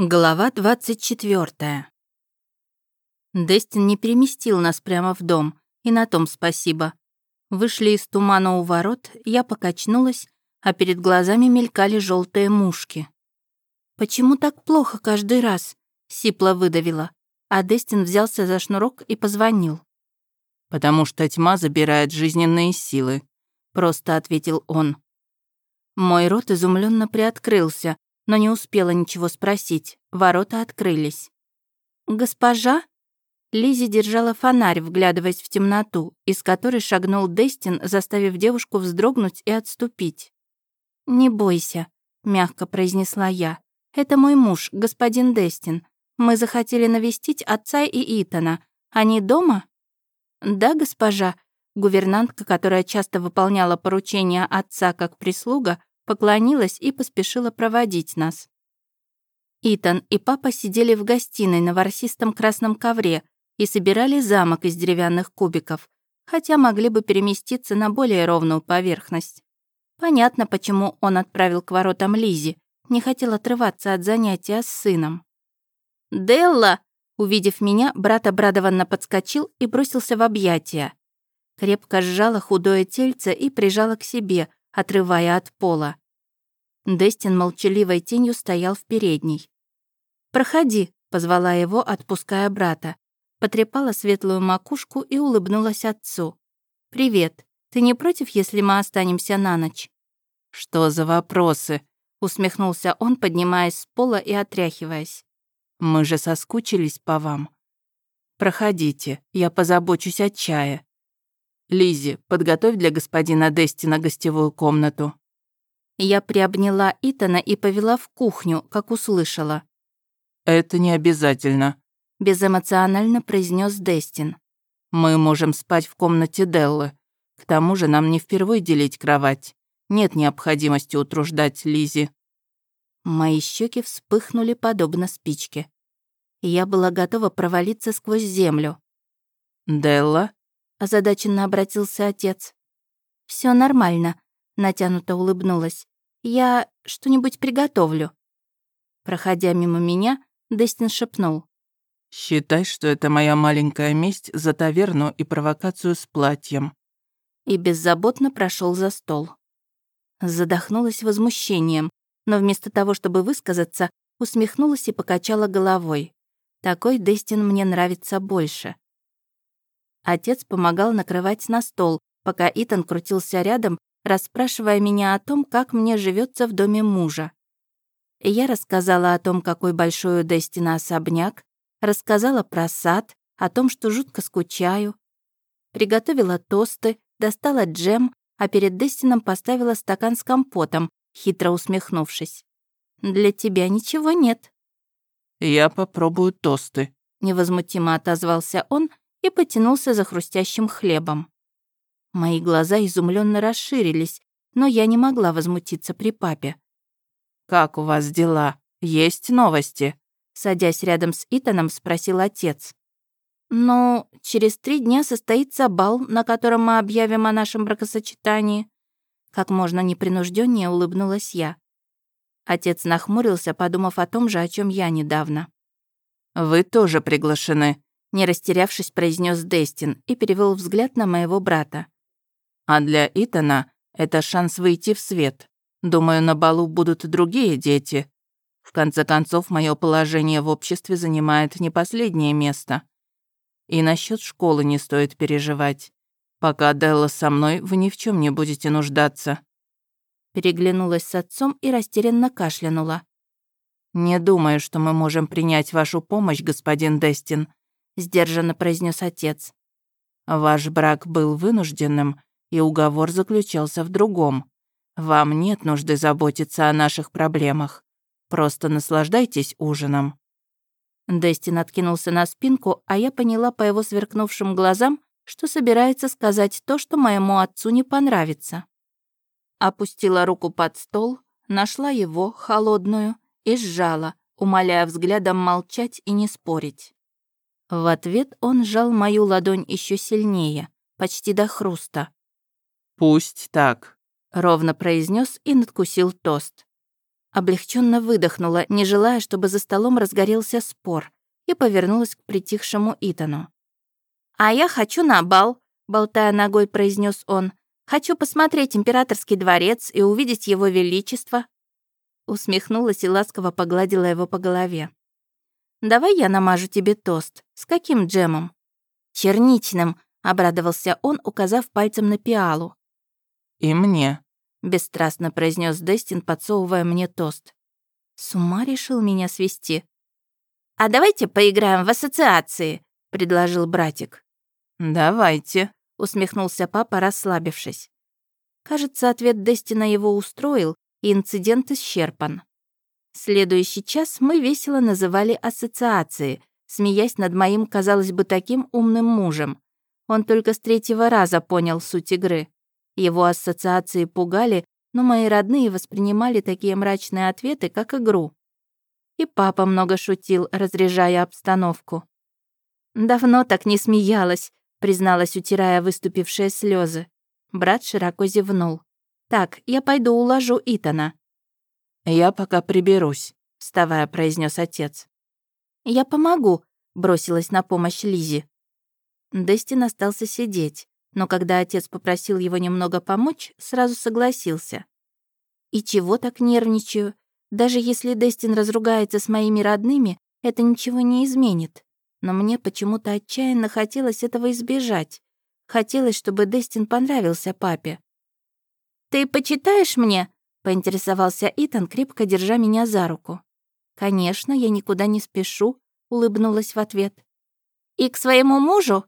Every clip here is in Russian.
Глава 24. Дестин не переместил нас прямо в дом, и на том спасибо. Вышли из тумана у ворот, я покачнулась, а перед глазами мелькали желтые мушки. «Почему так плохо каждый раз?» — сипло выдавила, а Дестин взялся за шнурок и позвонил. «Потому что тьма забирает жизненные силы», — просто ответил он. Мой рот изумленно приоткрылся, но не успела ничего спросить. Ворота открылись. «Госпожа?» Лизи держала фонарь, вглядываясь в темноту, из которой шагнул Дестин, заставив девушку вздрогнуть и отступить. «Не бойся», — мягко произнесла я. «Это мой муж, господин Дестин. Мы захотели навестить отца и Итана. Они дома?» «Да, госпожа», Гувернантка, которая часто выполняла поручения отца как прислуга, поклонилась и поспешила проводить нас. Итан и папа сидели в гостиной на ворсистом красном ковре и собирали замок из деревянных кубиков, хотя могли бы переместиться на более ровную поверхность. Понятно, почему он отправил к воротам Лизи, не хотел отрываться от занятия с сыном. «Делла!» Увидев меня, брат обрадованно подскочил и бросился в объятия. Крепко сжала худое тельце и прижала к себе, отрывая от пола. Дестин молчаливой тенью стоял в передней. «Проходи», — позвала его, отпуская брата. Потрепала светлую макушку и улыбнулась отцу. «Привет. Ты не против, если мы останемся на ночь?» «Что за вопросы?» — усмехнулся он, поднимаясь с пола и отряхиваясь. «Мы же соскучились по вам. Проходите, я позабочусь о чае. Лизи, подготовь для господина Дестина гостевую комнату». Я приобняла Итана и повела в кухню, как услышала. «Это не обязательно», — безэмоционально произнес Дестин. «Мы можем спать в комнате Деллы. К тому же нам не впервые делить кровать. Нет необходимости утруждать Лизи. Мои щеки вспыхнули подобно спичке. Я была готова провалиться сквозь землю. «Делла?» Озадаченно обратился отец. Все нормально», — натянуто улыбнулась. «Я что-нибудь приготовлю». Проходя мимо меня, Дестин шепнул. «Считай, что это моя маленькая месть за таверну и провокацию с платьем». И беззаботно прошел за стол. Задохнулась возмущением, но вместо того, чтобы высказаться, усмехнулась и покачала головой. Такой Дестин мне нравится больше. Отец помогал накрывать на стол, пока Итан крутился рядом, расспрашивая меня о том, как мне живется в доме мужа. Я рассказала о том, какой большой у Дестина особняк, рассказала про сад, о том, что жутко скучаю. Приготовила тосты, достала джем, а перед Дестином поставила стакан с компотом, хитро усмехнувшись. «Для тебя ничего нет». «Я попробую тосты», — невозмутимо отозвался он и потянулся за хрустящим хлебом. Мои глаза изумленно расширились, но я не могла возмутиться при папе. «Как у вас дела? Есть новости?» Садясь рядом с Итаном, спросил отец. «Ну, через три дня состоится бал, на котором мы объявим о нашем бракосочетании». Как можно непринужденнее улыбнулась я. Отец нахмурился, подумав о том же, о чем я недавно. «Вы тоже приглашены», не растерявшись, произнес Дестин и перевел взгляд на моего брата. А для Итана это шанс выйти в свет. Думаю, на балу будут другие дети. В конце концов, мое положение в обществе занимает не последнее место. И насчет школы не стоит переживать. Пока Делла со мной, вы ни в чем не будете нуждаться. Переглянулась с отцом и растерянно кашлянула. «Не думаю, что мы можем принять вашу помощь, господин Дестин», сдержанно произнес отец. Ваш брак был вынужденным, и уговор заключался в другом. Вам нет нужды заботиться о наших проблемах. Просто наслаждайтесь ужином». Дестин откинулся на спинку, а я поняла по его сверкнувшим глазам, что собирается сказать то, что моему отцу не понравится. Опустила руку под стол, нашла его, холодную, и сжала, умоляя взглядом молчать и не спорить. В ответ он сжал мою ладонь еще сильнее, почти до хруста. «Пусть так», — ровно произнес и надкусил тост. Облегченно выдохнула, не желая, чтобы за столом разгорелся спор, и повернулась к притихшему Итану. «А я хочу на бал», — болтая ногой, произнес он. «Хочу посмотреть императорский дворец и увидеть его величество». Усмехнулась и ласково погладила его по голове. «Давай я намажу тебе тост. С каким джемом?» «Черничным», — обрадовался он, указав пальцем на пиалу. «И мне», — бесстрастно произнес Дестин, подсовывая мне тост. С ума решил меня свести. «А давайте поиграем в ассоциации», — предложил братик. «Давайте», — усмехнулся папа, расслабившись. Кажется, ответ Дестина его устроил, и инцидент исчерпан. Следующий час мы весело называли ассоциации, смеясь над моим, казалось бы, таким умным мужем. Он только с третьего раза понял суть игры. Его ассоциации пугали, но мои родные воспринимали такие мрачные ответы, как игру. И папа много шутил, разряжая обстановку. «Давно так не смеялась», — призналась, утирая выступившие слезы. Брат широко зевнул. «Так, я пойду уложу Итана». «Я пока приберусь», — вставая, произнес отец. «Я помогу», — бросилась на помощь Лизе. Дестин остался сидеть, но когда отец попросил его немного помочь, сразу согласился. «И чего так нервничаю? Даже если Дестин разругается с моими родными, это ничего не изменит. Но мне почему-то отчаянно хотелось этого избежать. Хотелось, чтобы Дестин понравился папе. «Ты почитаешь мне?» — поинтересовался Итан, крепко держа меня за руку. «Конечно, я никуда не спешу», — улыбнулась в ответ. «И к своему мужу?»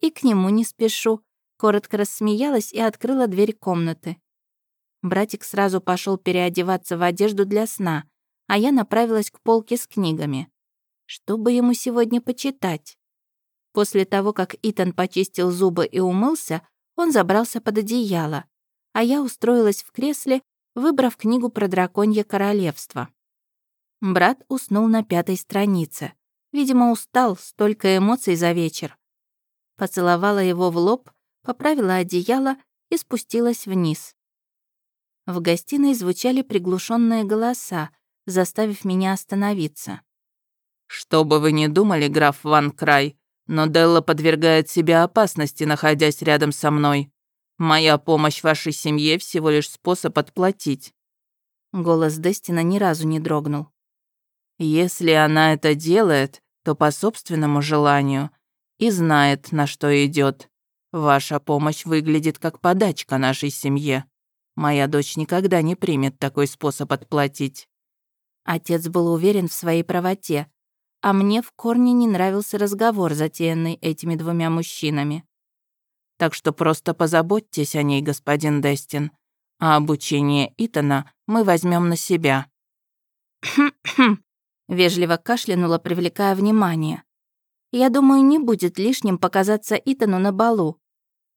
«И к нему не спешу», — коротко рассмеялась и открыла дверь комнаты. Братик сразу пошел переодеваться в одежду для сна, а я направилась к полке с книгами. Что бы ему сегодня почитать? После того, как Итан почистил зубы и умылся, он забрался под одеяло, а я устроилась в кресле, выбрав книгу про драконье королевство. Брат уснул на пятой странице. Видимо, устал, столько эмоций за вечер. Поцеловала его в лоб, поправила одеяло и спустилась вниз. В гостиной звучали приглушенные голоса, заставив меня остановиться. «Что бы вы ни думали, граф Ван Край, но Делла подвергает себя опасности, находясь рядом со мной. Моя помощь вашей семье всего лишь способ отплатить». Голос Дестина ни разу не дрогнул. «Если она это делает, то по собственному желанию и знает, на что идет. Ваша помощь выглядит как подачка нашей семье. Моя дочь никогда не примет такой способ отплатить». Отец был уверен в своей правоте, а мне в корне не нравился разговор, затеянный этими двумя мужчинами. Так что просто позаботьтесь о ней, господин Дестин, а обучение Итана мы возьмем на себя». вежливо кашлянула, привлекая внимание. «Я думаю, не будет лишним показаться Итану на балу.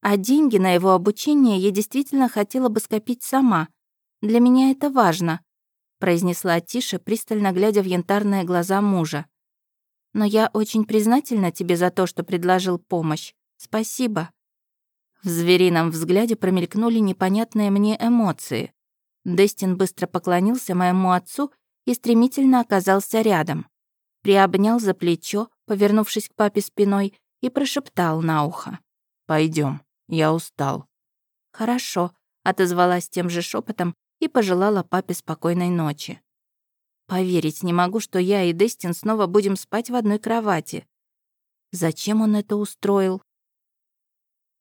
А деньги на его обучение я действительно хотела бы скопить сама. Для меня это важно», произнесла тише, пристально глядя в янтарные глаза мужа. «Но я очень признательна тебе за то, что предложил помощь. Спасибо». В зверином взгляде промелькнули непонятные мне эмоции. Дестин быстро поклонился моему отцу и стремительно оказался рядом. Приобнял за плечо, повернувшись к папе спиной, и прошептал на ухо. Пойдем. Я устал». «Хорошо», — отозвалась тем же шепотом и пожелала папе спокойной ночи. Поверить не могу, что я и Дестин снова будем спать в одной кровати. Зачем он это устроил?